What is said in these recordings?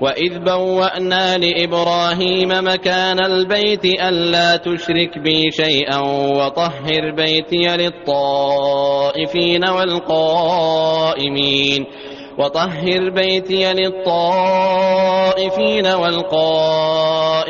وإذ بوأنا لإبراهيم مكان البيت ألا تشرك بي شيئا وطهر بيتي للطائفين والقائمين وطهر بيتي للطائفين والقائمين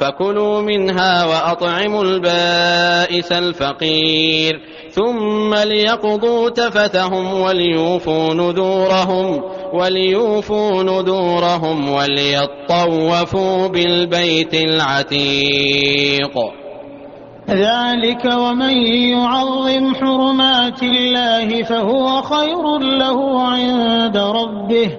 فكلوا منها وأطعموا البائس الفقير. ثم ليقضوا تفتهم وليوفوا نذورهم وليوفوا نذورهم وليطوفوا بالبيت العتيق. ذلك ومن يعظم حرمات الله فهو خير له عند ربه.